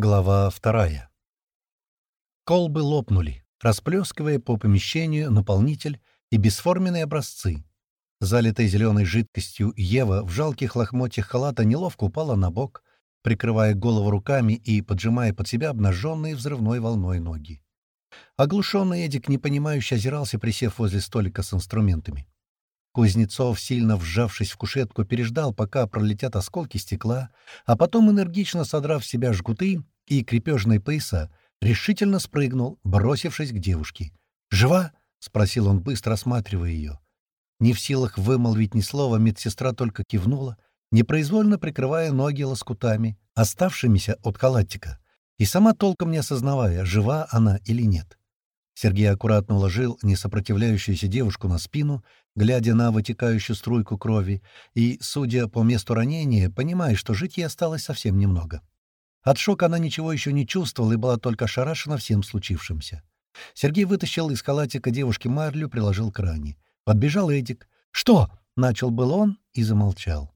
Глава вторая. Колбы лопнули, расплескивая по помещению наполнитель и бесформенные образцы. Залитая зеленой жидкостью, Ева в жалких лохмотьях халата неловко упала на бок, прикрывая голову руками и поджимая под себя обнаженные взрывной волной ноги. Оглушенный Эдик, непонимающе озирался, присев возле столика с инструментами. Кузнецов, сильно вжавшись в кушетку, переждал, пока пролетят осколки стекла, а потом, энергично содрав с себя жгуты и крепежные пояса, решительно спрыгнул, бросившись к девушке. «Жива?» — спросил он, быстро осматривая ее. Не в силах вымолвить ни слова, медсестра только кивнула, непроизвольно прикрывая ноги лоскутами, оставшимися от халатика, и сама толком не осознавая, жива она или нет. Сергей аккуратно уложил несопротивляющуюся девушку на спину, глядя на вытекающую струйку крови, и, судя по месту ранения, понимая, что жить ей осталось совсем немного. От шока она ничего еще не чувствовала и была только ошарашена всем случившимся. Сергей вытащил из халатика девушки марлю, приложил к ране. Подбежал Эдик. «Что?» — начал был он и замолчал.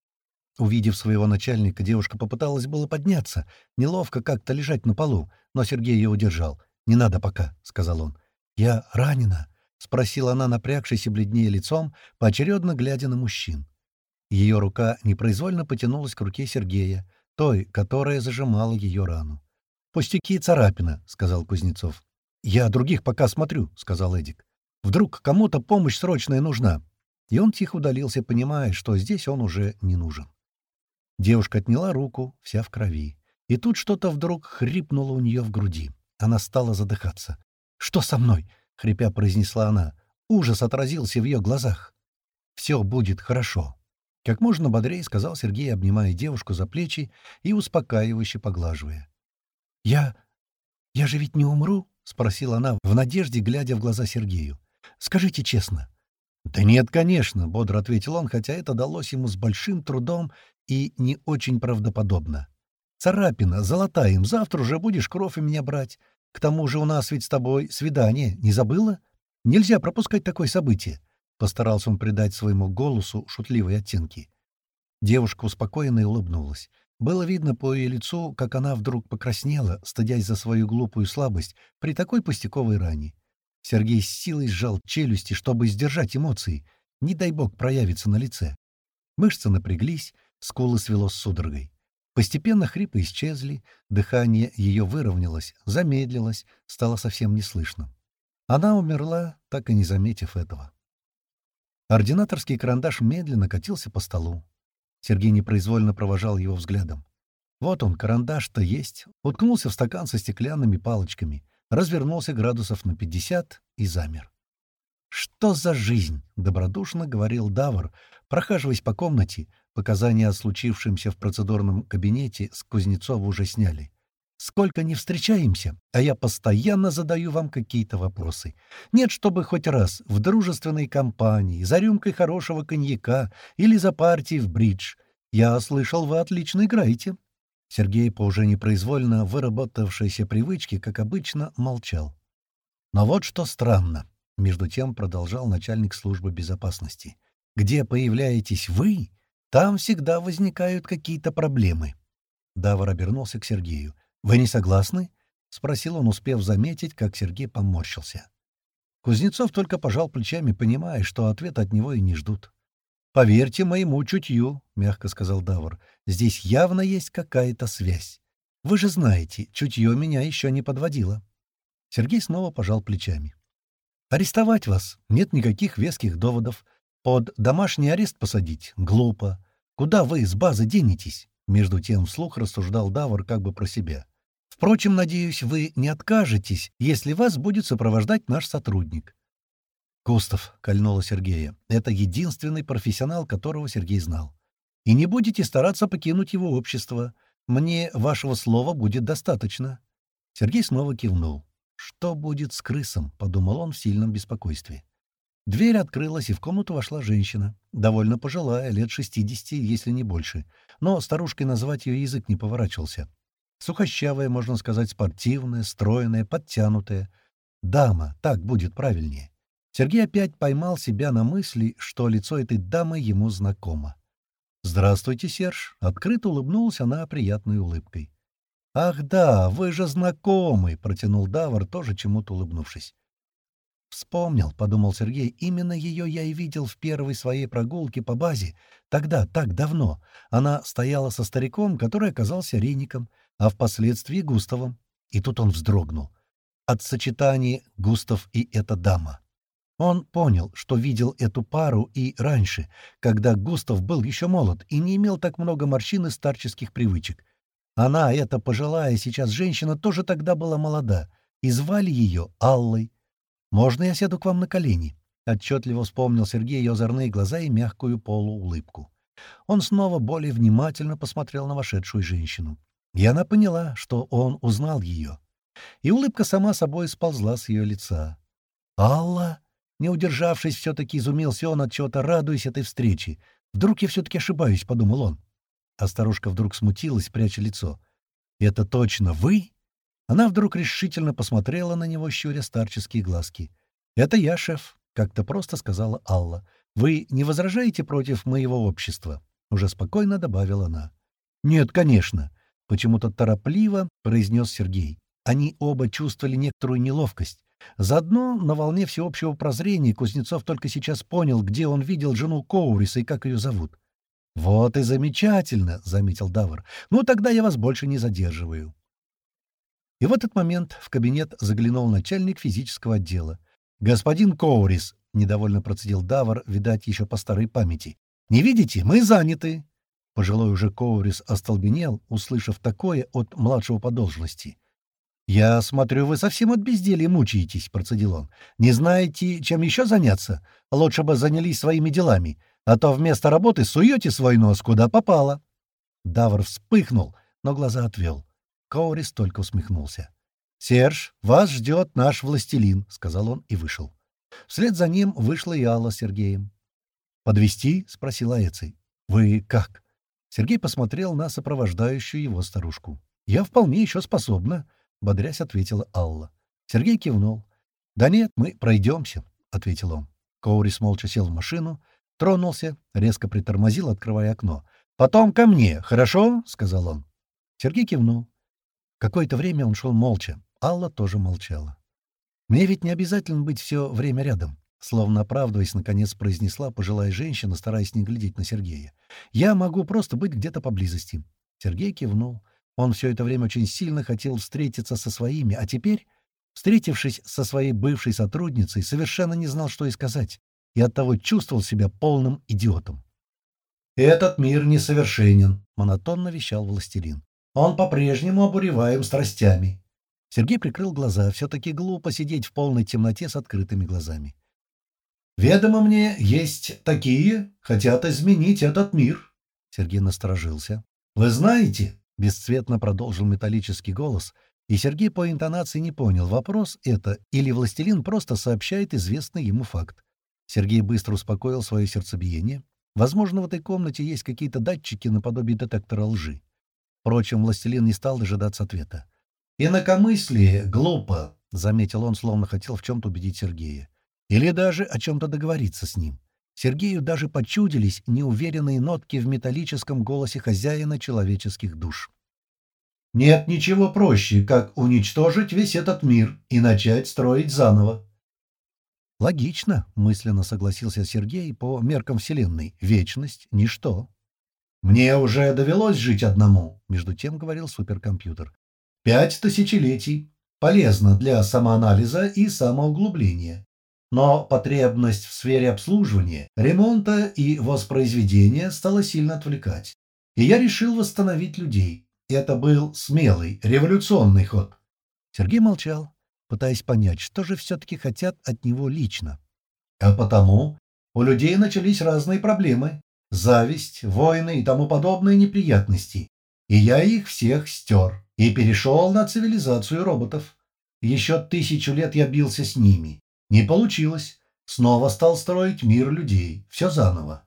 Увидев своего начальника, девушка попыталась было подняться, неловко как-то лежать на полу, но Сергей ее удержал. «Не надо пока», — сказал он. «Я ранена?» — спросила она, напрягшись и бледнее лицом, поочередно глядя на мужчин. Ее рука непроизвольно потянулась к руке Сергея, той, которая зажимала ее рану. «Пустяки и царапина», — сказал Кузнецов. «Я других пока смотрю», — сказал Эдик. «Вдруг кому-то помощь срочная нужна». И он тихо удалился, понимая, что здесь он уже не нужен. Девушка отняла руку, вся в крови. И тут что-то вдруг хрипнуло у нее в груди. Она стала задыхаться. «Что со мной?» — хрипя произнесла она. Ужас отразился в ее глазах. «Все будет хорошо», — как можно бодрее сказал Сергей, обнимая девушку за плечи и успокаивающе поглаживая. «Я... я же ведь не умру?» — спросила она, в надежде, глядя в глаза Сергею. «Скажите честно». «Да нет, конечно», — бодро ответил он, хотя это далось ему с большим трудом и не очень правдоподобно. «Царапина, золотая им, завтра уже будешь кровь у меня брать. К тому же у нас ведь с тобой свидание, не забыла? Нельзя пропускать такое событие. Постарался он придать своему голосу шутливые оттенки. Девушка успокоенно и улыбнулась. Было видно по ее лицу, как она вдруг покраснела, стыдясь за свою глупую слабость при такой пустяковой ране. Сергей с силой сжал челюсти, чтобы сдержать эмоции. Не дай бог проявиться на лице. Мышцы напряглись, скулы свело с судорогой. Постепенно хрипы исчезли, дыхание ее выровнялось, замедлилось, стало совсем неслышным. Она умерла, так и не заметив этого. Ординаторский карандаш медленно катился по столу. Сергей непроизвольно провожал его взглядом. Вот он, карандаш-то есть, уткнулся в стакан со стеклянными палочками, развернулся градусов на пятьдесят и замер. «Что за жизнь?» — добродушно говорил Давр, прохаживаясь по комнате, Показания о случившемся в процедурном кабинете с Кузнецова уже сняли. Сколько не встречаемся, а я постоянно задаю вам какие-то вопросы. Нет, чтобы хоть раз в дружественной компании, за рюмкой хорошего коньяка или за партией в бридж. Я слышал, вы отлично играете. Сергей по уже непроизвольно выработавшейся привычке, как обычно, молчал. Но вот что странно, между тем продолжал начальник службы безопасности. Где появляетесь вы, там всегда возникают какие-то проблемы. Давар обернулся к Сергею. «Вы не согласны?» — спросил он, успев заметить, как Сергей поморщился. Кузнецов только пожал плечами, понимая, что ответ от него и не ждут. «Поверьте моему чутью», — мягко сказал Давр, — «здесь явно есть какая-то связь. Вы же знаете, чутье меня еще не подводило». Сергей снова пожал плечами. «Арестовать вас? Нет никаких веских доводов. Под домашний арест посадить? Глупо. Куда вы с базы денетесь? Между тем вслух рассуждал Давр как бы про себя. Впрочем, надеюсь, вы не откажетесь, если вас будет сопровождать наш сотрудник. Кустов, — кольнула Сергея, — это единственный профессионал, которого Сергей знал. И не будете стараться покинуть его общество. Мне вашего слова будет достаточно. Сергей снова кивнул. «Что будет с крысом?» — подумал он в сильном беспокойстве. Дверь открылась, и в комнату вошла женщина, довольно пожилая, лет 60, если не больше. Но старушкой назвать ее язык не поворачивался. Сухощавая, можно сказать, спортивная, стройная, подтянутая. Дама, так будет правильнее. Сергей опять поймал себя на мысли, что лицо этой дамы ему знакомо. «Здравствуйте, Серж!» — открыто улыбнулась она приятной улыбкой. «Ах да, вы же знакомы!» — протянул Давар, тоже чему-то улыбнувшись. «Вспомнил», — подумал Сергей, — «именно ее я и видел в первой своей прогулке по базе. Тогда, так давно. Она стояла со стариком, который оказался Рейником, а впоследствии Густавом. И тут он вздрогнул. От сочетания Густав и эта дама. Он понял, что видел эту пару и раньше, когда Густав был еще молод и не имел так много морщин и старческих привычек. Она, эта пожилая сейчас женщина, тоже тогда была молода, и звали ее Аллой. «Можно я сяду к вам на колени?» Отчетливо вспомнил Сергей ее озорные глаза и мягкую полуулыбку. Он снова более внимательно посмотрел на вошедшую женщину. И она поняла, что он узнал ее. И улыбка сама собой сползла с ее лица. «Алла!» Не удержавшись, все-таки изумился он от чего-то, радуясь этой встрече. «Вдруг я все-таки ошибаюсь?» — подумал он. А старушка вдруг смутилась, пряча лицо. «Это точно вы?» Она вдруг решительно посмотрела на него, щуря старческие глазки. «Это я, шеф», — как-то просто сказала Алла. «Вы не возражаете против моего общества?» — уже спокойно добавила она. «Нет, конечно», — почему-то торопливо произнес Сергей. Они оба чувствовали некоторую неловкость. Заодно, на волне всеобщего прозрения, Кузнецов только сейчас понял, где он видел жену Коуриса и как ее зовут. «Вот и замечательно», — заметил Давр. «Ну, тогда я вас больше не задерживаю». И в этот момент в кабинет заглянул начальник физического отдела. «Господин Коурис», — недовольно процедил Давар, видать, еще по старой памяти. «Не видите? Мы заняты». Пожилой уже Коурис остолбенел, услышав такое от младшего по должности. «Я смотрю, вы совсем от безделья мучаетесь», — процедил он. «Не знаете, чем еще заняться? Лучше бы занялись своими делами, а то вместо работы суете свой нос куда попало». Давр вспыхнул, но глаза отвел. Коурис только усмехнулся. «Серж, вас ждет наш властелин», — сказал он и вышел. Вслед за ним вышла и Алла с Сергеем. «Подвезти?» — спросила Эций. «Вы как?» Сергей посмотрел на сопровождающую его старушку. «Я вполне еще способна», — бодрясь ответила Алла. Сергей кивнул. «Да нет, мы пройдемся», — ответил он. Коурис молча сел в машину, тронулся, резко притормозил, открывая окно. «Потом ко мне, хорошо?» — сказал он. Сергей кивнул. Какое-то время он шел молча. Алла тоже молчала. «Мне ведь не обязательно быть все время рядом», — словно оправдываясь, наконец произнесла пожилая женщина, стараясь не глядеть на Сергея. «Я могу просто быть где-то поблизости». Сергей кивнул. Он все это время очень сильно хотел встретиться со своими, а теперь, встретившись со своей бывшей сотрудницей, совершенно не знал, что и сказать, и оттого чувствовал себя полным идиотом. «Этот мир несовершенен», — монотонно вещал властелин. Он по-прежнему обуреваем страстями. Сергей прикрыл глаза. Все-таки глупо сидеть в полной темноте с открытыми глазами. «Ведомо мне, есть такие, хотят изменить этот мир». Сергей насторожился. «Вы знаете?» — бесцветно продолжил металлический голос, и Сергей по интонации не понял, вопрос это или властелин просто сообщает известный ему факт. Сергей быстро успокоил свое сердцебиение. Возможно, в этой комнате есть какие-то датчики наподобие детектора лжи. Впрочем, властелин не стал дожидаться ответа. «Инакомыслие глупо», — заметил он, словно хотел в чем-то убедить Сергея. Или даже о чем-то договориться с ним. Сергею даже почудились неуверенные нотки в металлическом голосе хозяина человеческих душ. «Нет ничего проще, как уничтожить весь этот мир и начать строить заново». «Логично», — мысленно согласился Сергей, по меркам Вселенной. «Вечность — ничто». «Мне уже довелось жить одному», — между тем говорил суперкомпьютер. «Пять тысячелетий. Полезно для самоанализа и самоуглубления. Но потребность в сфере обслуживания, ремонта и воспроизведения стала сильно отвлекать. И я решил восстановить людей. Это был смелый, революционный ход». Сергей молчал, пытаясь понять, что же все-таки хотят от него лично. «А потому у людей начались разные проблемы», зависть, войны и тому подобные неприятности. И я их всех стер и перешел на цивилизацию роботов. Еще тысячу лет я бился с ними. Не получилось. Снова стал строить мир людей. Все заново.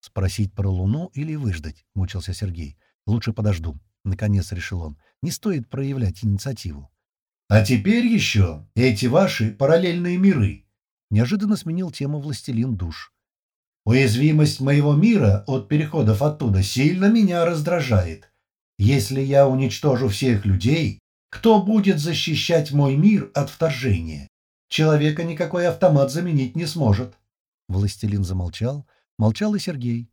Спросить про Луну или выждать, мучился Сергей. Лучше подожду. Наконец решил он. Не стоит проявлять инициативу. А теперь еще эти ваши параллельные миры. Неожиданно сменил тему «Властелин душ». Уязвимость моего мира от переходов оттуда сильно меня раздражает. Если я уничтожу всех людей, кто будет защищать мой мир от вторжения? Человека никакой автомат заменить не сможет. Властелин замолчал. Молчал и Сергей.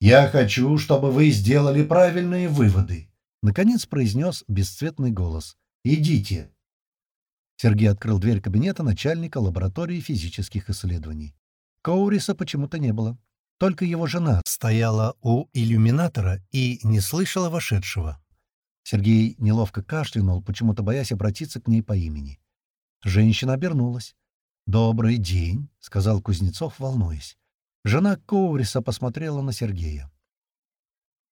«Я хочу, чтобы вы сделали правильные выводы», — наконец произнес бесцветный голос. «Идите». Сергей открыл дверь кабинета начальника лаборатории физических исследований. Коуриса почему-то не было. Только его жена стояла у иллюминатора и не слышала вошедшего. Сергей неловко кашлянул, почему-то боясь обратиться к ней по имени. Женщина обернулась. «Добрый день», — сказал Кузнецов, волнуясь. Жена Коуриса посмотрела на Сергея.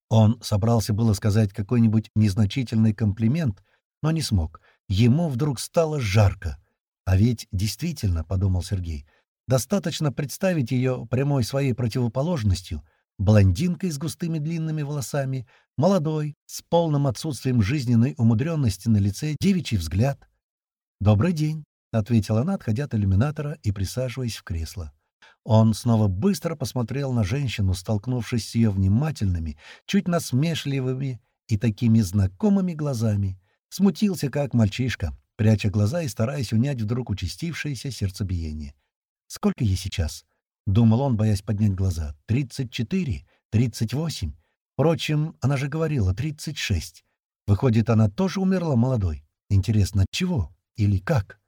Он собрался было сказать какой-нибудь незначительный комплимент, но не смог. Ему вдруг стало жарко. А ведь действительно, — подумал Сергей, — достаточно представить ее прямой своей противоположностью, блондинкой с густыми длинными волосами, молодой, с полным отсутствием жизненной умудренности на лице, девичий взгляд. «Добрый день», — ответила она, отходя от иллюминатора и присаживаясь в кресло. Он снова быстро посмотрел на женщину, столкнувшись с ее внимательными, чуть насмешливыми и такими знакомыми глазами. Смутился, как мальчишка, пряча глаза и стараясь унять вдруг участившееся сердцебиение. «Сколько ей сейчас?» — думал он, боясь поднять глаза. «Тридцать четыре? Тридцать восемь? Впрочем, она же говорила, тридцать шесть. Выходит, она тоже умерла молодой. Интересно, от чего? Или как?»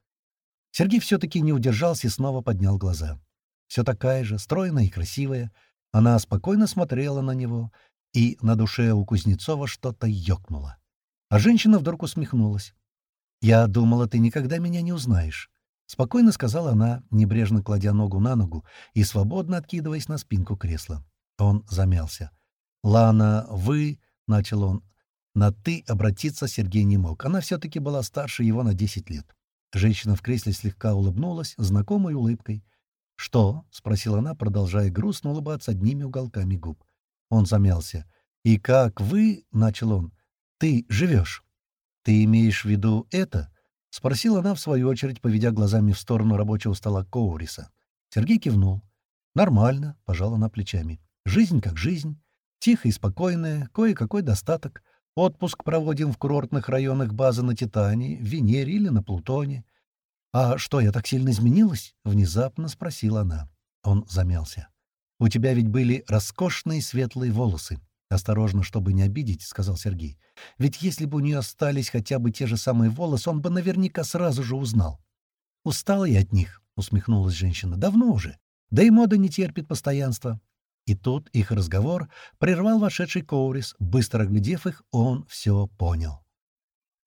Сергей все-таки не удержался и снова поднял глаза. Все такая же, стройная и красивая. Она спокойно смотрела на него, и на душе у Кузнецова что-то ёкнуло. А женщина вдруг усмехнулась. «Я думала, ты никогда меня не узнаешь», — спокойно сказала она, небрежно кладя ногу на ногу и свободно откидываясь на спинку кресла. Он замялся. «Лана, вы...» — начал он. На «ты» обратиться Сергей не мог. Она все-таки была старше его на десять лет. Женщина в кресле слегка улыбнулась, знакомой улыбкой. «Что?» — спросила она, продолжая грустно улыбаться одними уголками губ. Он замялся. «И как вы...» — начал он. «Ты живешь?» «Ты имеешь в виду это?» — спросила она, в свою очередь, поведя глазами в сторону рабочего стола Коуриса. Сергей кивнул. «Нормально», — пожала она плечами. «Жизнь как жизнь. Тихая и спокойная, кое-какой достаток. Отпуск проводим в курортных районах базы на Титане, Венере или на Плутоне. «А что, я так сильно изменилась?» — внезапно спросила она. Он замялся. «У тебя ведь были роскошные светлые волосы». «Осторожно, чтобы не обидеть», — сказал Сергей. «Ведь если бы у нее остались хотя бы те же самые волосы, он бы наверняка сразу же узнал». «Устала я от них», — усмехнулась женщина. «Давно уже. Да и мода не терпит постоянства». И тут их разговор прервал вошедший Коурис. Быстро оглядев их, он все понял.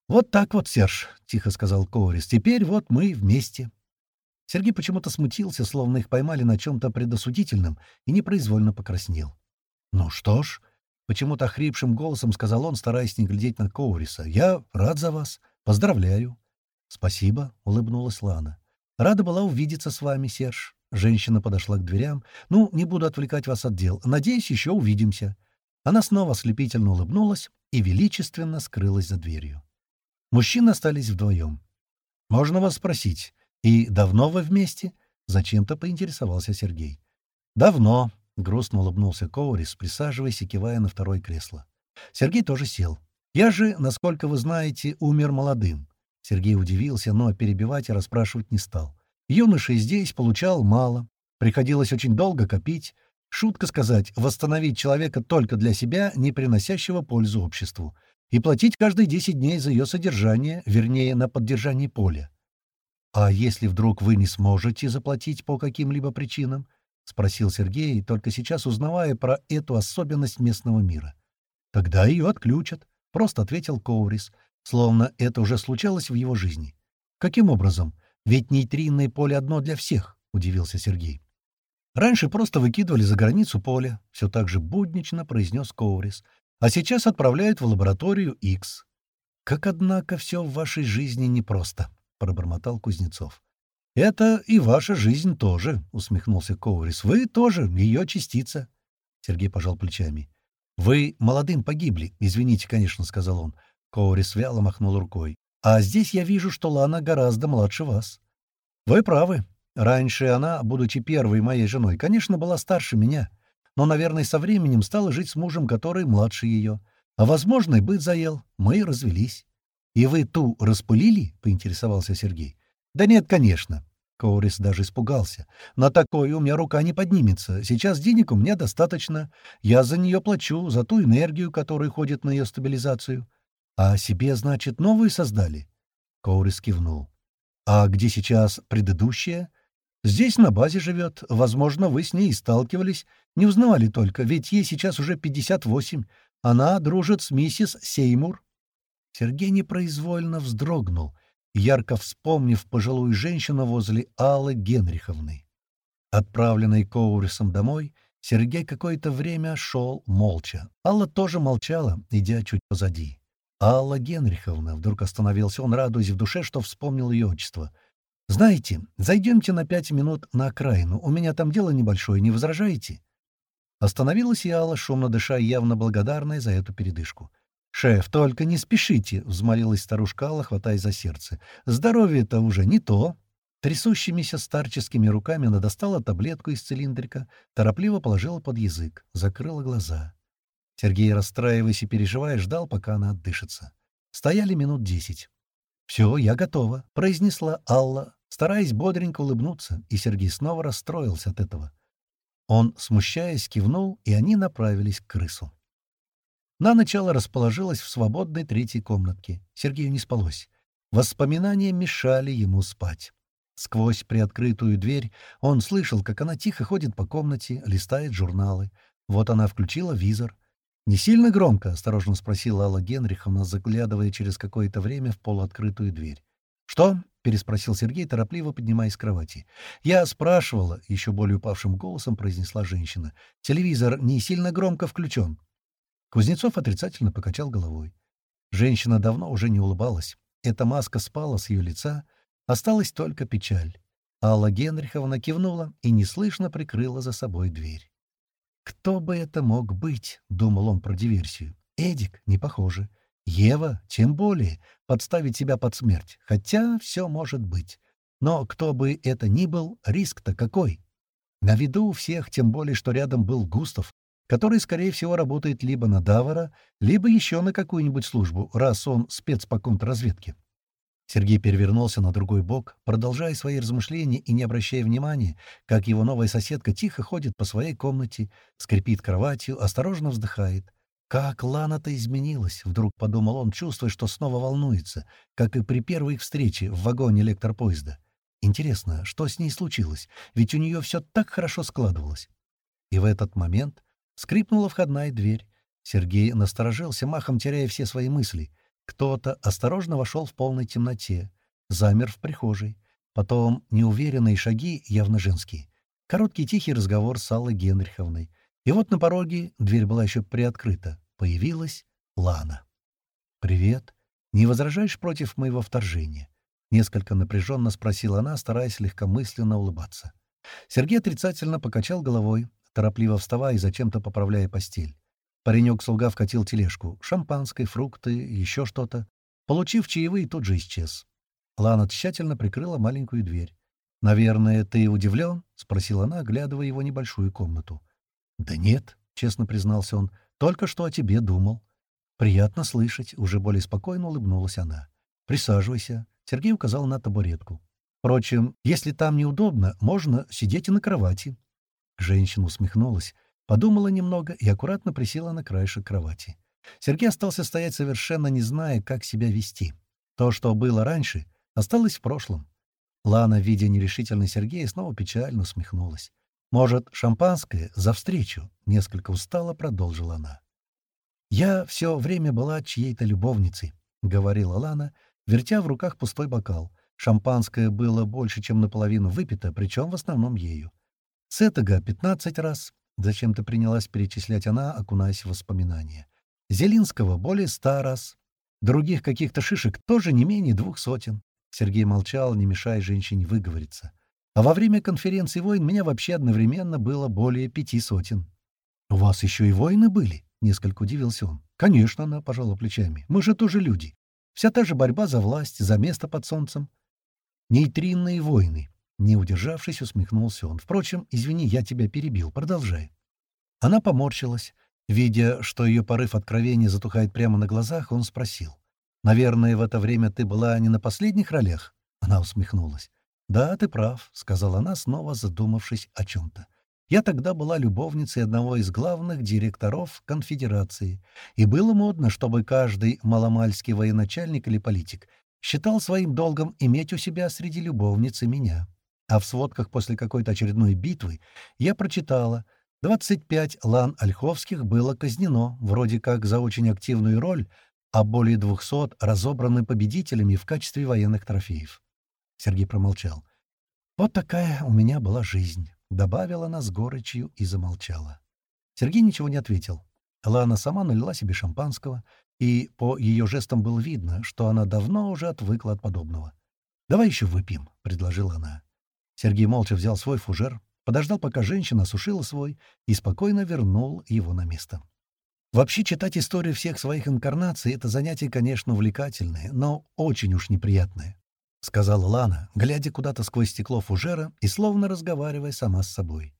«Вот так вот, Серж», — тихо сказал Коурис, — «теперь вот мы вместе». Сергей почему-то смутился, словно их поймали на чем-то предосудительном, и непроизвольно покраснел. «Ну что ж», — почему-то хрипшим голосом сказал он, стараясь не глядеть на Коуриса, — «я рад за вас. Поздравляю». «Спасибо», — улыбнулась Лана. «Рада была увидеться с вами, Серж». Женщина подошла к дверям. «Ну, не буду отвлекать вас от дел. Надеюсь, еще увидимся». Она снова ослепительно улыбнулась и величественно скрылась за дверью. Мужчины остались вдвоем. «Можно вас спросить, и давно вы вместе?» — зачем-то поинтересовался Сергей. «Давно», — грустно улыбнулся Коурис, присаживаясь и кивая на второе кресло. Сергей тоже сел. «Я же, насколько вы знаете, умер молодым». Сергей удивился, но перебивать и расспрашивать не стал. Юноша здесь получал мало. Приходилось очень долго копить. Шутка сказать, восстановить человека только для себя, не приносящего пользу обществу и платить каждые 10 дней за ее содержание, вернее, на поддержание поля. «А если вдруг вы не сможете заплатить по каким-либо причинам?» — спросил Сергей, только сейчас узнавая про эту особенность местного мира. «Тогда ее отключат», — просто ответил Коурис, словно это уже случалось в его жизни. «Каким образом? Ведь нейтринное поле одно для всех», — удивился Сергей. «Раньше просто выкидывали за границу поля», — все так же буднично произнес Коурис, а сейчас отправляют в лабораторию X. «Как, однако, все в вашей жизни непросто», — пробормотал Кузнецов. «Это и ваша жизнь тоже», — усмехнулся Коурис. «Вы тоже ее частица». Сергей пожал плечами. «Вы молодым погибли, извините, конечно», — сказал он. Коурис вяло махнул рукой. «А здесь я вижу, что Лана гораздо младше вас». «Вы правы. Раньше она, будучи первой моей женой, конечно, была старше меня но, наверное, со временем стала жить с мужем, который младше ее. А, возможно, и быт заел. Мы развелись. «И вы ту распылили?» — поинтересовался Сергей. «Да нет, конечно». Коурис даже испугался. «На такое у меня рука не поднимется. Сейчас денег у меня достаточно. Я за нее плачу, за ту энергию, которая ходит на ее стабилизацию. А себе, значит, новую создали?» Коурис кивнул. «А где сейчас предыдущая?» «Здесь на базе живет. Возможно, вы с ней и сталкивались. Не узнавали только, ведь ей сейчас уже 58. Она дружит с миссис Сеймур». Сергей непроизвольно вздрогнул, ярко вспомнив пожилую женщину возле Аллы Генриховны. Отправленный Коурисом домой, Сергей какое-то время шел молча. Алла тоже молчала, идя чуть позади. Алла Генриховна, вдруг остановился он, радуясь в душе, что вспомнил ее отчество. «Знаете, зайдемте на пять минут на окраину. У меня там дело небольшое, не возражаете?» Остановилась и Алла, шумно дыша, явно благодарная за эту передышку. «Шеф, только не спешите», — взмолилась старушка Алла, хватаясь за сердце. «Здоровье-то уже не то». Трясущимися старческими руками она достала таблетку из цилиндрика, торопливо положила под язык, закрыла глаза. Сергей, расстраиваясь и переживая, ждал, пока она отдышится. Стояли минут десять. «Все, я готова», — произнесла Алла, стараясь бодренько улыбнуться, и Сергей снова расстроился от этого. Он, смущаясь, кивнул, и они направились к крысу. На начало расположилась в свободной третьей комнатке. Сергею не спалось. Воспоминания мешали ему спать. Сквозь приоткрытую дверь он слышал, как она тихо ходит по комнате, листает журналы. Вот она включила визор. «Не сильно громко?» — осторожно спросила Алла Генриховна, заглядывая через какое-то время в полуоткрытую дверь. «Что?» — переспросил Сергей, торопливо поднимаясь с кровати. «Я спрашивала», — еще более упавшим голосом произнесла женщина. «Телевизор не сильно громко включен». Кузнецов отрицательно покачал головой. Женщина давно уже не улыбалась. Эта маска спала с ее лица, осталась только печаль. Алла Генриховна кивнула и неслышно прикрыла за собой дверь. «Кто бы это мог быть?» — думал он про диверсию. «Эдик? Не похоже. Ева? Тем более. Подставить себя под смерть. Хотя все может быть. Но кто бы это ни был, риск-то какой? На виду у всех, тем более, что рядом был Густав, который, скорее всего, работает либо на Давара, либо еще на какую-нибудь службу, раз он спец по контрразведке. Сергей перевернулся на другой бок, продолжая свои размышления и не обращая внимания, как его новая соседка тихо ходит по своей комнате, скрипит кроватью, осторожно вздыхает. «Как Лана-то изменилась!» — вдруг подумал он, чувствуя, что снова волнуется, как и при первой их встрече в вагоне электропоезда. Интересно, что с ней случилось? Ведь у нее все так хорошо складывалось. И в этот момент Скрипнула входная дверь. Сергей насторожился, махом теряя все свои мысли. Кто-то осторожно вошел в полной темноте. Замер в прихожей. Потом неуверенные шаги, явно женские. Короткий тихий разговор с Аллой Генриховной. И вот на пороге, дверь была еще приоткрыта, появилась Лана. «Привет. Не возражаешь против моего вторжения?» Несколько напряженно спросила она, стараясь легкомысленно улыбаться. Сергей отрицательно покачал головой, торопливо вставая и зачем-то поправляя постель. Паренек-слуга вкатил тележку. Шампанское, фрукты, еще что-то. Получив чаевые, тут же исчез. Лана тщательно прикрыла маленькую дверь. «Наверное, ты удивлен?» — спросила она, оглядывая его небольшую комнату. «Да нет», — честно признался он, — «только что о тебе думал». «Приятно слышать», — уже более спокойно улыбнулась она. «Присаживайся», — Сергей указал на табуретку. «Впрочем, если там неудобно, можно сидеть и на кровати. Женщина усмехнулась, подумала немного и аккуратно присела на краешек кровати. Сергей остался стоять совершенно не зная, как себя вести. То, что было раньше, осталось в прошлом. Лана, видя нерешительный Сергея, снова печально усмехнулась. «Может, шампанское? За встречу?» — несколько устало продолжила она. «Я все время была чьей-то любовницей», — говорила Лана, вертя в руках пустой бокал. Шампанское было больше, чем наполовину выпито, причем в основном ею. Сетага — 15 раз. Зачем-то принялась перечислять она, окунаясь в воспоминания. Зелинского — более ста раз. Других каких-то шишек тоже не менее двух сотен. Сергей молчал, не мешая женщине выговориться. А во время конференции войн меня вообще одновременно было более пяти сотен. «У вас еще и войны были?» — несколько удивился он. «Конечно, она пожала плечами. Мы же тоже люди. Вся та же борьба за власть, за место под солнцем. Нейтринные войны. Не удержавшись, усмехнулся он. «Впрочем, извини, я тебя перебил. Продолжай». Она поморщилась. Видя, что ее порыв откровения затухает прямо на глазах, он спросил. «Наверное, в это время ты была не на последних ролях?» Она усмехнулась. «Да, ты прав», — сказала она, снова задумавшись о чем-то. «Я тогда была любовницей одного из главных директоров конфедерации, и было модно, чтобы каждый маломальский военачальник или политик считал своим долгом иметь у себя среди любовниц и меня. А в сводках после какой-то очередной битвы я прочитала, 25 лан ольховских было казнено, вроде как за очень активную роль, а более 200 разобраны победителями в качестве военных трофеев. Сергей промолчал. «Вот такая у меня была жизнь», — добавила она с горечью и замолчала. Сергей ничего не ответил. Лана сама налила себе шампанского, и по ее жестам было видно, что она давно уже отвыкла от подобного. «Давай еще выпьем», — предложила она. Сергей молча взял свой фужер, подождал, пока женщина осушила свой, и спокойно вернул его на место. Вообще читать историю всех своих инкарнаций — это занятие, конечно, увлекательное, но очень уж неприятное. — сказала Лана, глядя куда-то сквозь стекло фужера и словно разговаривая сама с собой.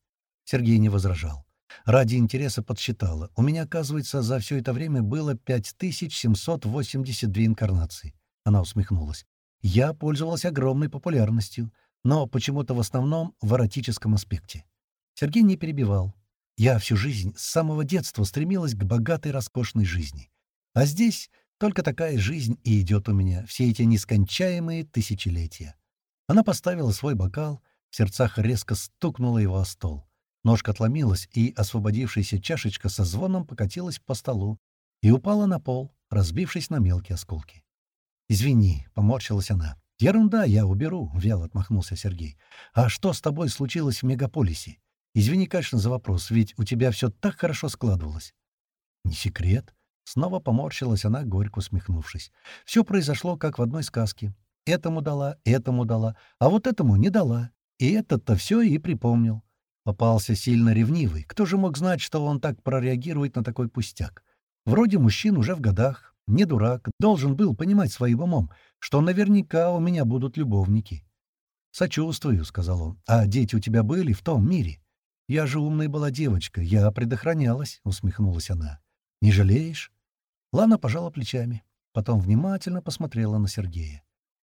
Сергей не возражал. Ради интереса подсчитала. У меня, оказывается, за все это время было 5782 инкарнации. Она усмехнулась. Я пользовалась огромной популярностью, но почему-то в основном в эротическом аспекте. Сергей не перебивал. Я всю жизнь, с самого детства, стремилась к богатой, роскошной жизни. А здесь только такая жизнь и идет у меня все эти нескончаемые тысячелетия. Она поставила свой бокал, в сердцах резко стукнула его о стол. Ножка отломилась, и освободившаяся чашечка со звоном покатилась по столу и упала на пол, разбившись на мелкие осколки. «Извини», — поморщилась она. «Ерунда, я уберу», — вяло отмахнулся Сергей. «А что с тобой случилось в мегаполисе? Извини, конечно, за вопрос, ведь у тебя все так хорошо складывалось». «Не секрет», Снова поморщилась она, горько усмехнувшись. Все произошло, как в одной сказке. Этому дала, этому дала, а вот этому не дала. И этот-то все и припомнил. Попался сильно ревнивый. Кто же мог знать, что он так прореагирует на такой пустяк? Вроде мужчин уже в годах, не дурак, должен был понимать своим умом, что наверняка у меня будут любовники. «Сочувствую», — сказал он. «А дети у тебя были в том мире?» «Я же умная была девочка, я предохранялась», — усмехнулась она. «Не жалеешь?» Лана пожала плечами, потом внимательно посмотрела на Сергея.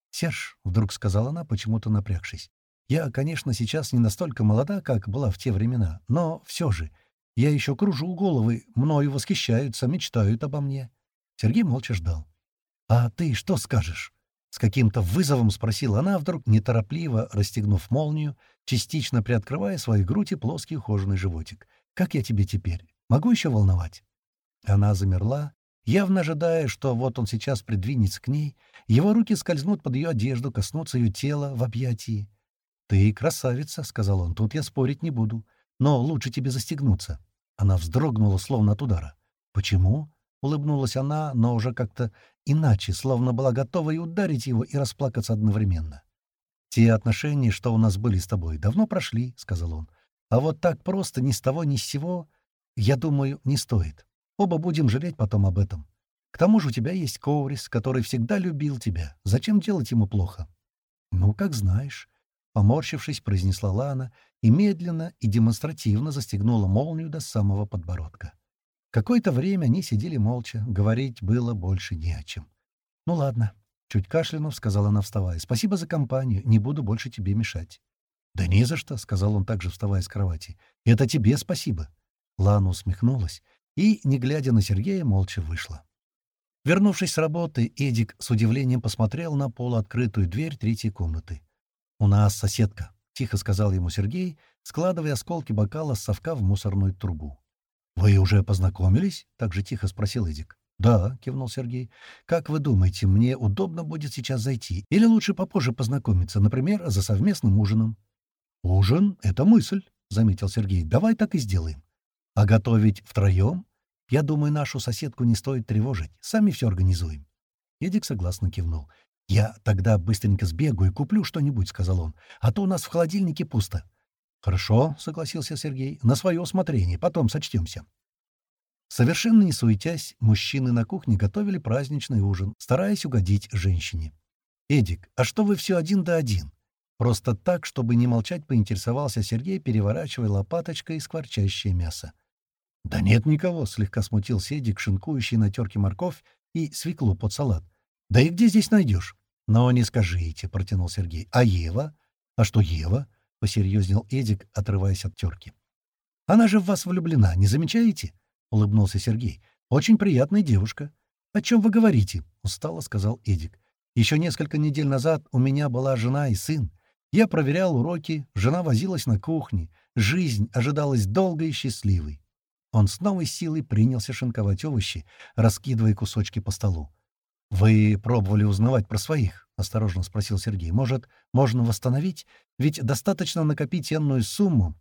«Серж», — вдруг сказала она, почему-то напрягшись, «я, конечно, сейчас не настолько молода, как была в те времена, но все же, я еще кружу головы, мною восхищаются, мечтают обо мне». Сергей молча ждал. «А ты что скажешь?» С каким-то вызовом спросила она, вдруг неторопливо расстегнув молнию, частично приоткрывая свою грудь и плоский ухоженный животик. «Как я тебе теперь? Могу еще волновать?» Она замерла, явно ожидая, что вот он сейчас придвинется к ней, его руки скользнут под ее одежду, коснутся ее тела в объятии. «Ты красавица», — сказал он, — «тут я спорить не буду. Но лучше тебе застегнуться». Она вздрогнула, словно от удара. «Почему?» — улыбнулась она, но уже как-то иначе, словно была готова и ударить его, и расплакаться одновременно. «Те отношения, что у нас были с тобой, давно прошли», — сказал он. «А вот так просто, ни с того, ни с сего, я думаю, не стоит. Оба будем жалеть потом об этом. К тому же у тебя есть Коурис, который всегда любил тебя. Зачем делать ему плохо?» «Ну, как знаешь», — поморщившись, произнесла Лана и медленно и демонстративно застегнула молнию до самого подбородка. Какое-то время они сидели молча, говорить было больше не о чем. «Ну ладно», — чуть кашлянув, сказала она, вставая. «Спасибо за компанию, не буду больше тебе мешать». «Да не за что», — сказал он также, вставая с кровати. «Это тебе спасибо». Лана усмехнулась и, не глядя на Сергея, молча вышла. Вернувшись с работы, Эдик с удивлением посмотрел на полуоткрытую дверь третьей комнаты. «У нас соседка», — тихо сказал ему Сергей, складывая осколки бокала с совка в мусорную трубу. «Вы уже познакомились?» — так же тихо спросил Эдик. «Да», — кивнул Сергей. «Как вы думаете, мне удобно будет сейчас зайти? Или лучше попозже познакомиться, например, за совместным ужином?» «Ужин — это мысль», — заметил Сергей. «Давай так и сделаем. А готовить втроем? Я думаю, нашу соседку не стоит тревожить. Сами все организуем. Эдик согласно кивнул. «Я тогда быстренько сбегу и куплю что-нибудь», — сказал он. «А то у нас в холодильнике пусто». «Хорошо», — согласился Сергей. «На свое усмотрение. Потом сочтемся». Совершенно не суетясь, мужчины на кухне готовили праздничный ужин, стараясь угодить женщине. «Эдик, а что вы все один да один?» Просто так, чтобы не молчать, поинтересовался Сергей, переворачивая лопаточкой скворчащее мясо. «Да нет никого», — слегка смутился Эдик, шинкующий на терке морковь и свеклу под салат. «Да и где здесь найдешь?» «Но не скажите», — протянул Сергей. «А Ева?» «А что Ева?» — посерьезнел Эдик, отрываясь от терки. «Она же в вас влюблена, не замечаете?» — улыбнулся Сергей. «Очень приятная девушка». «О чем вы говорите?» — устало сказал Эдик. «Еще несколько недель назад у меня была жена и сын. Я проверял уроки, жена возилась на кухне. Жизнь ожидалась долгой и счастливой. Он с новой силой принялся шинковать овощи, раскидывая кусочки по столу. «Вы пробовали узнавать про своих?» — осторожно спросил Сергей. «Может, можно восстановить? Ведь достаточно накопить энную сумму».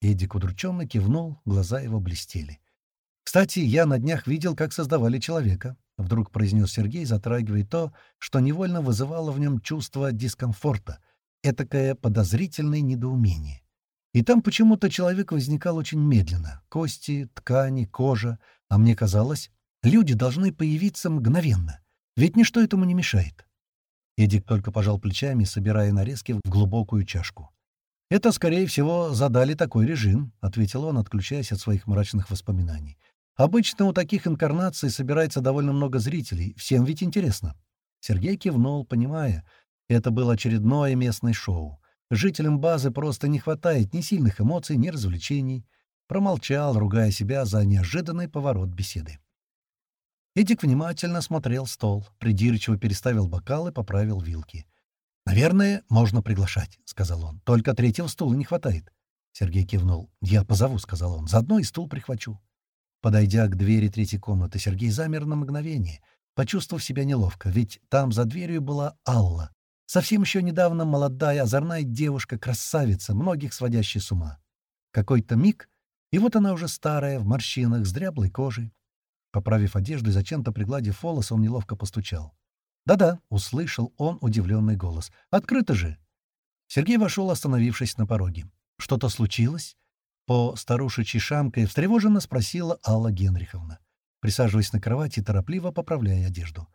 Эдик удрученно кивнул, глаза его блестели. «Кстати, я на днях видел, как создавали человека», — вдруг произнес Сергей, затрагивая то, что невольно вызывало в нем чувство дискомфорта, этакое подозрительное недоумение. И там почему-то человек возникал очень медленно. Кости, ткани, кожа. А мне казалось, люди должны появиться мгновенно. Ведь ничто этому не мешает. Эдик только пожал плечами, собирая нарезки в глубокую чашку. «Это, скорее всего, задали такой режим», — ответил он, отключаясь от своих мрачных воспоминаний. «Обычно у таких инкарнаций собирается довольно много зрителей. Всем ведь интересно». Сергей кивнул, понимая, это было очередное местное шоу. Жителям базы просто не хватает ни сильных эмоций, ни развлечений. Промолчал, ругая себя за неожиданный поворот беседы. Эдик внимательно смотрел стол, придирчиво переставил бокалы, поправил вилки. «Наверное, можно приглашать», — сказал он. «Только третьего стула не хватает». Сергей кивнул. «Я позову», — сказал он. «Заодно и стул прихвачу». Подойдя к двери третьей комнаты, Сергей замер на мгновение, почувствовав себя неловко, ведь там за дверью была Алла, Совсем еще недавно молодая, озорная девушка, красавица, многих сводящая с ума. Какой-то миг, и вот она уже старая, в морщинах, с дряблой кожей. Поправив одежду и зачем-то пригладив волосы, он неловко постучал. «Да-да», — услышал он удивленный голос. «Открыто же!» Сергей вошел, остановившись на пороге. «Что-то случилось?» По старушечьей шамкой встревоженно спросила Алла Генриховна, присаживаясь на кровати торопливо поправляя одежду.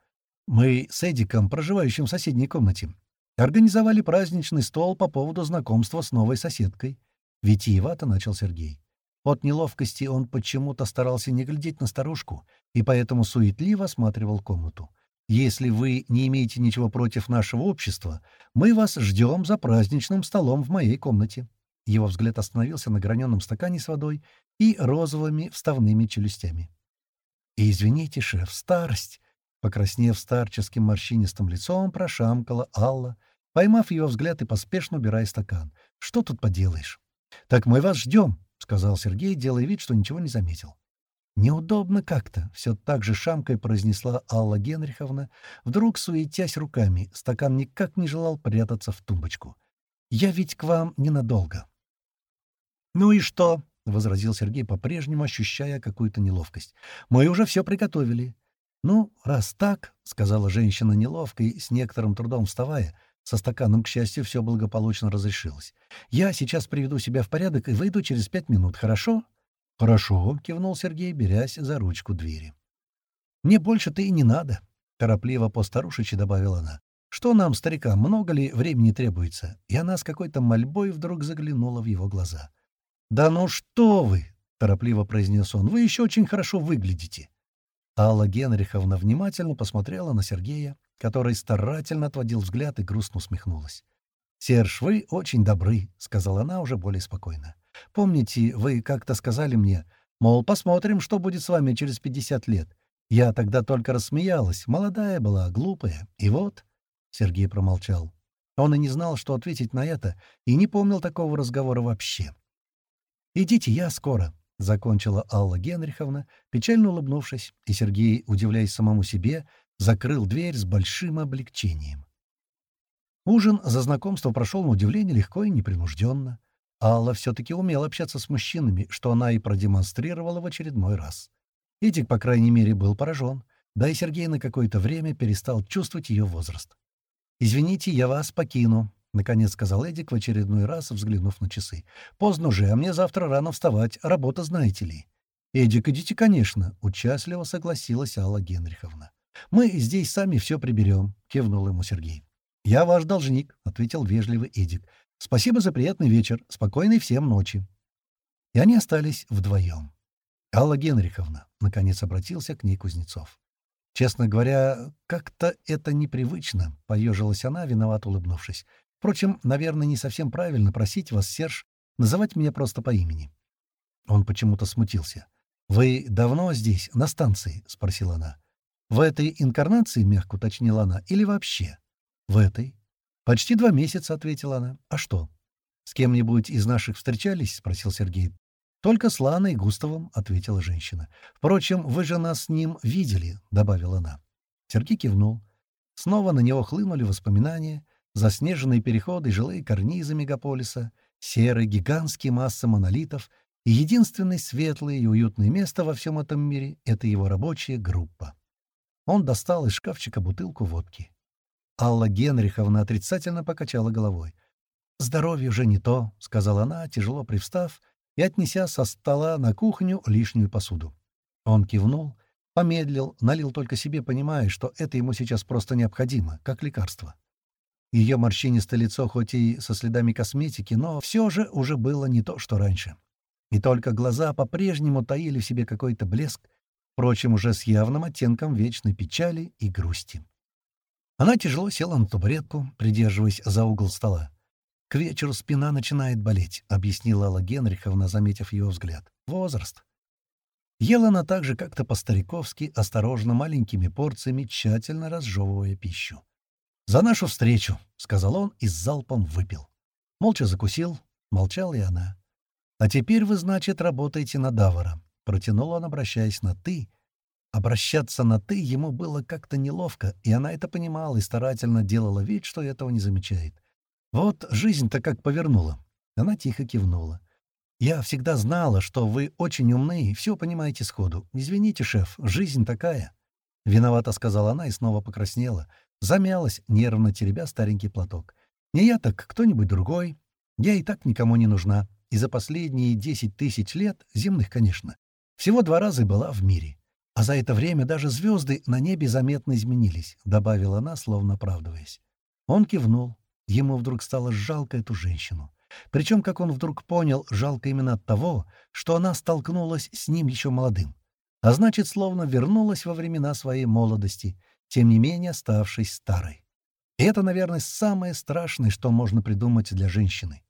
«Мы с Эдиком, проживающим в соседней комнате, Организовали праздничный стол по поводу знакомства с новой соседкой. Витиевато начал Сергей. От неловкости он почему-то старался не глядеть на старушку и поэтому суетливо осматривал комнату. «Если вы не имеете ничего против нашего общества, мы вас ждем за праздничным столом в моей комнате». Его взгляд остановился на граненом стакане с водой и розовыми вставными челюстями. «Извините, шеф, старость!» Покраснев старческим морщинистым лицом, прошамкала Алла, поймав ее взгляд и поспешно убирая стакан. «Что тут поделаешь?» «Так мы вас ждем», — сказал Сергей, делая вид, что ничего не заметил. «Неудобно как-то», — все так же шамкой произнесла Алла Генриховна, вдруг суетясь руками. Стакан никак не желал прятаться в тумбочку. «Я ведь к вам ненадолго». «Ну и что?» — возразил Сергей, по-прежнему ощущая какую-то неловкость. «Мы уже все приготовили. «Ну, раз так», — сказала женщина неловко и с некоторым трудом вставая, со стаканом, к счастью, все благополучно разрешилось. «Я сейчас приведу себя в порядок и выйду через пять минут, хорошо?» «Хорошо», — кивнул Сергей, берясь за ручку двери. «Мне больше-то и не надо», — торопливо по-старушечи добавила она. «Что нам, старикам, много ли времени требуется?» И она с какой-то мольбой вдруг заглянула в его глаза. «Да ну что вы!» — торопливо произнес он. «Вы еще очень хорошо выглядите». Алла Генриховна внимательно посмотрела на Сергея, который старательно отводил взгляд и грустно усмехнулась. «Серж, вы очень добры», — сказала она уже более спокойно. «Помните, вы как-то сказали мне, мол, посмотрим, что будет с вами через пятьдесят лет. Я тогда только рассмеялась, молодая была, глупая. И вот...» Сергей промолчал. Он и не знал, что ответить на это, и не помнил такого разговора вообще. «Идите, я скоро», — закончила Алла Генриховна, печально улыбнувшись, и Сергей, удивляясь самому себе, закрыл дверь с большим облегчением. Ужин за знакомство прошел на удивление легко и непринужденно. Алла все-таки умела общаться с мужчинами, что она и продемонстрировала в очередной раз. Эдик, по крайней мере, был поражен, да и Сергей на какое-то время перестал чувствовать ее возраст. «Извините, я вас покину», Наконец сказал Эдик в очередной раз, взглянув на часы. «Поздно уже, а мне завтра рано вставать. Работа, знаете ли». «Эдик, идите, конечно», — участливо согласилась Алла Генриховна. «Мы здесь сами все приберем», — кивнул ему Сергей. «Я ваш должник», — ответил вежливый Эдик. «Спасибо за приятный вечер. Спокойной всем ночи». И они остались вдвоем. «Алла Генриховна», — наконец обратился к ней Кузнецов. «Честно говоря, как-то это непривычно», — поежилась она, виноват улыбнувшись. «Впрочем, наверное, не совсем правильно просить вас, Серж, называть меня просто по имени». Он почему-то смутился. «Вы давно здесь, на станции?» — спросила она. «В этой инкарнации, — мягко уточнила она, — или вообще?» «В этой». «Почти два месяца», — ответила она. «А что?» «С кем-нибудь из наших встречались?» — спросил Сергей. «Только с Ланой и Густавом», — ответила женщина. «Впрочем, вы же нас с ним видели», — добавила она. Сергей кивнул. Снова на него хлынули воспоминания, заснеженные переходы, жилые карнизы мегаполиса, серые гигантские массы монолитов — и единственное светлое и уютное место во всем этом мире — это его рабочая группа. Он достал из шкафчика бутылку водки. Алла Генриховна отрицательно покачала головой. «Здоровье уже не то», — сказала она, тяжело привстав и отнеся со стола на кухню лишнюю посуду. Он кивнул, помедлил, налил только себе, понимая, что это ему сейчас просто необходимо, как лекарство. Ее морщинистое лицо, хоть и со следами косметики, но все же уже было не то, что раньше и только глаза по-прежнему таили в себе какой-то блеск, впрочем, уже с явным оттенком вечной печали и грусти. Она тяжело села на табуретку, придерживаясь за угол стола. «К вечеру спина начинает болеть», — объяснила Алла Генриховна, заметив его взгляд. «Возраст». Ела она также как-то по-стариковски, осторожно, маленькими порциями, тщательно разжевывая пищу. «За нашу встречу», — сказал он и с залпом выпил. Молча закусил, молчала и она. «А теперь вы, значит, работаете на Давара», — протянул он, обращаясь на «ты». Обращаться на «ты» ему было как-то неловко, и она это понимала и старательно делала вид, что этого не замечает. «Вот жизнь-то как повернула». Она тихо кивнула. «Я всегда знала, что вы очень умны и все понимаете сходу. Извините, шеф, жизнь такая». Виновата, сказала она и снова покраснела. Замялась, нервно теребя старенький платок. «Не я так, кто-нибудь другой. Я и так никому не нужна и за последние десять тысяч лет, земных, конечно, всего два раза была в мире. А за это время даже звезды на небе заметно изменились, — добавила она, словно оправдываясь. Он кивнул. Ему вдруг стало жалко эту женщину. Причем, как он вдруг понял, жалко именно от того, что она столкнулась с ним еще молодым. А значит, словно вернулась во времена своей молодости, тем не менее оставшись старой. И это, наверное, самое страшное, что можно придумать для женщины.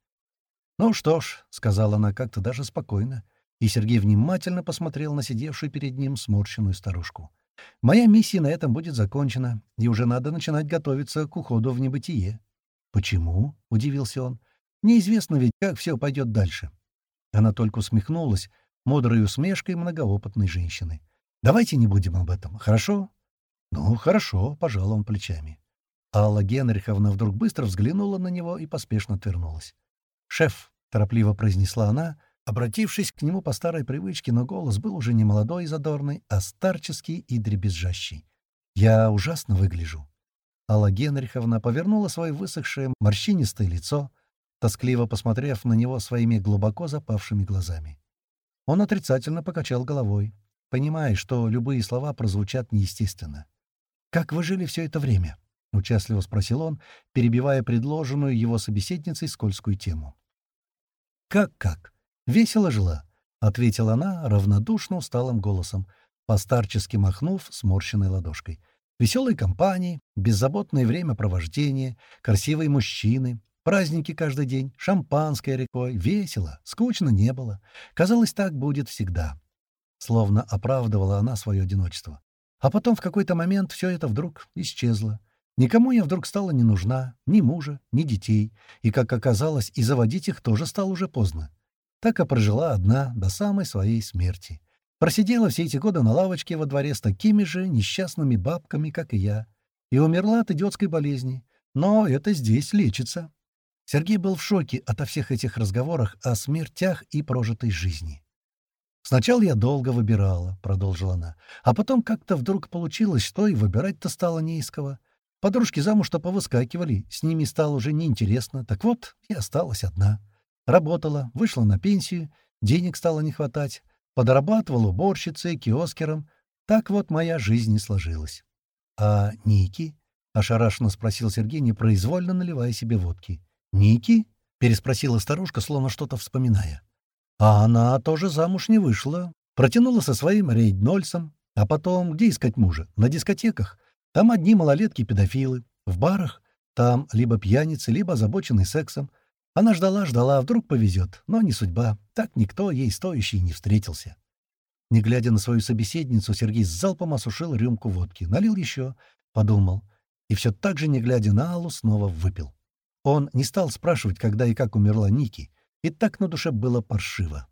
«Ну что ж», — сказала она как-то даже спокойно, и Сергей внимательно посмотрел на сидевшую перед ним сморщенную старушку. «Моя миссия на этом будет закончена, и уже надо начинать готовиться к уходу в небытие». «Почему?» — удивился он. «Неизвестно ведь, как все пойдет дальше». Она только усмехнулась, мудрой усмешкой многоопытной женщины. «Давайте не будем об этом, хорошо?» «Ну, хорошо», — пожал он плечами. Алла Генриховна вдруг быстро взглянула на него и поспешно отвернулась. «Шеф», — торопливо произнесла она, обратившись к нему по старой привычке, но голос был уже не молодой и задорный, а старческий и дребезжащий. «Я ужасно выгляжу». Алла Генриховна повернула свое высохшее морщинистое лицо, тоскливо посмотрев на него своими глубоко запавшими глазами. Он отрицательно покачал головой, понимая, что любые слова прозвучат неестественно. «Как вы жили все это время?» — участливо спросил он, перебивая предложенную его собеседницей скользкую тему. «Как-как? Весело жила?» — ответила она равнодушно усталым голосом, постарчески махнув сморщенной ладошкой. «Веселые компании, беззаботное времяпровождение, красивые мужчины, праздники каждый день, шампанское рекой, весело, скучно не было. Казалось, так будет всегда». Словно оправдывала она свое одиночество. А потом в какой-то момент все это вдруг исчезло. Никому я вдруг стала не нужна, ни мужа, ни детей, и, как оказалось, и заводить их тоже стало уже поздно. Так и прожила одна до самой своей смерти. Просидела все эти годы на лавочке во дворе с такими же несчастными бабками, как и я, и умерла от идиотской болезни. Но это здесь лечится. Сергей был в шоке от всех этих разговорах о смертях и прожитой жизни. «Сначала я долго выбирала», — продолжила она, «а потом как-то вдруг получилось, что и выбирать-то стало не из кого. Подружки замуж-то повыскакивали, с ними стало уже неинтересно. Так вот, и осталась одна. Работала, вышла на пенсию, денег стало не хватать, подрабатывала уборщицей, киоскером. Так вот моя жизнь не сложилась. «А Ники?» — ошарашенно спросил Сергей, непроизвольно наливая себе водки. «Ники?» — переспросила старушка, словно что-то вспоминая. «А она тоже замуж не вышла», Протянула со своим рейднольсом, а потом, где искать мужа? На дискотеках. Там одни малолетки-педофилы. В барах. Там либо пьяницы, либо озабоченные сексом. Она ждала-ждала, а вдруг повезет. Но не судьба. Так никто ей стоящий не встретился. Не глядя на свою собеседницу, Сергей с залпом осушил рюмку водки. Налил еще. Подумал. И все так же, не глядя на Аллу, снова выпил. Он не стал спрашивать, когда и как умерла Ники. И так на душе было паршиво.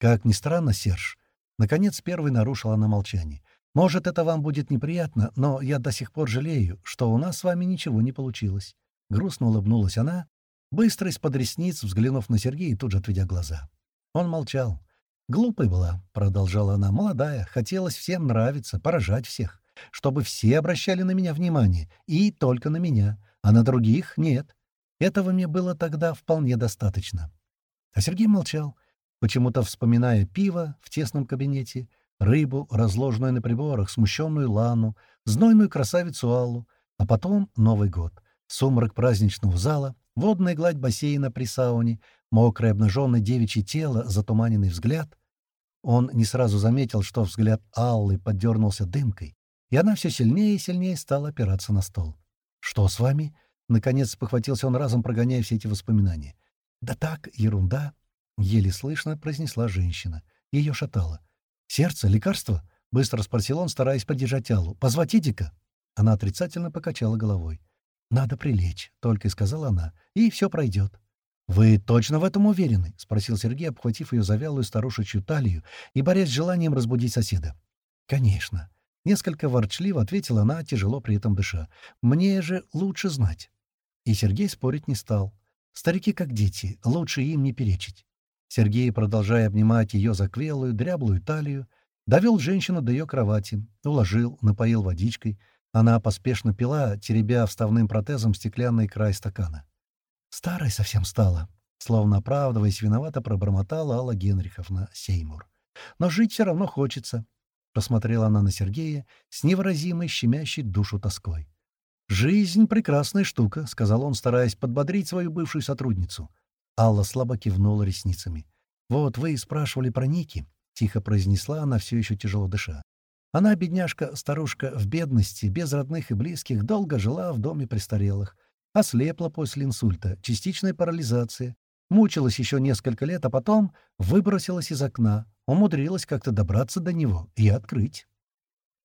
Как ни странно, Серж, наконец первый нарушил она молчание. Может, это вам будет неприятно, но я до сих пор жалею, что у нас с вами ничего не получилось. Грустно улыбнулась она, быстро из-под ресниц, взглянув на Сергея и тут же отведя глаза. Он молчал. «Глупой была», — продолжала она, — «молодая, хотелось всем нравиться, поражать всех, чтобы все обращали на меня внимание, и только на меня, а на других — нет. Этого мне было тогда вполне достаточно». А Сергей молчал, почему-то вспоминая пиво в тесном кабинете, рыбу, разложенную на приборах, смущенную Лану, знойную красавицу Аллу, а потом Новый год, сумрак праздничного зала, водная гладь бассейна при сауне, мокрое обнаженное девичье тело, затуманенный взгляд. Он не сразу заметил, что взгляд Аллы поддернулся дымкой, и она все сильнее и сильнее стала опираться на стол. «Что с вами?» — наконец похватился он разом, прогоняя все эти воспоминания. «Да так, ерунда», — еле слышно произнесла женщина. Ее шатало. «Сердце? Лекарство?» — быстро спросил он, стараясь поддержать Аллу. «Позвать Эдика?» Она отрицательно покачала головой. «Надо прилечь», — только и сказала она, — «и все пройдет». «Вы точно в этом уверены?» — спросил Сергей, обхватив ее завялую старушечью талию и борясь с желанием разбудить соседа. «Конечно». Несколько ворчливо ответила она, тяжело при этом дыша. «Мне же лучше знать». И Сергей спорить не стал. Старики как дети, лучше им не перечить. Сергей, продолжая обнимать ее заквелую, дряблую талию, довел женщину до ее кровати, уложил, напоил водичкой. Она поспешно пила, теребя вставным протезом стеклянный край стакана. «Старой совсем стала», — словно оправдываясь, виновато пробормотала Алла Генриховна Сеймур. «Но жить все равно хочется», — посмотрела она на Сергея с невыразимой щемящей душу тоской. «Жизнь — прекрасная штука», — сказал он, стараясь подбодрить свою бывшую сотрудницу. Алла слабо кивнула ресницами. «Вот вы и спрашивали про Ники», — тихо произнесла она, все еще тяжело дыша. Она, бедняжка, старушка, в бедности, без родных и близких, долго жила в доме престарелых. Ослепла после инсульта, частичная парализация. Мучилась еще несколько лет, а потом выбросилась из окна, умудрилась как-то добраться до него и открыть.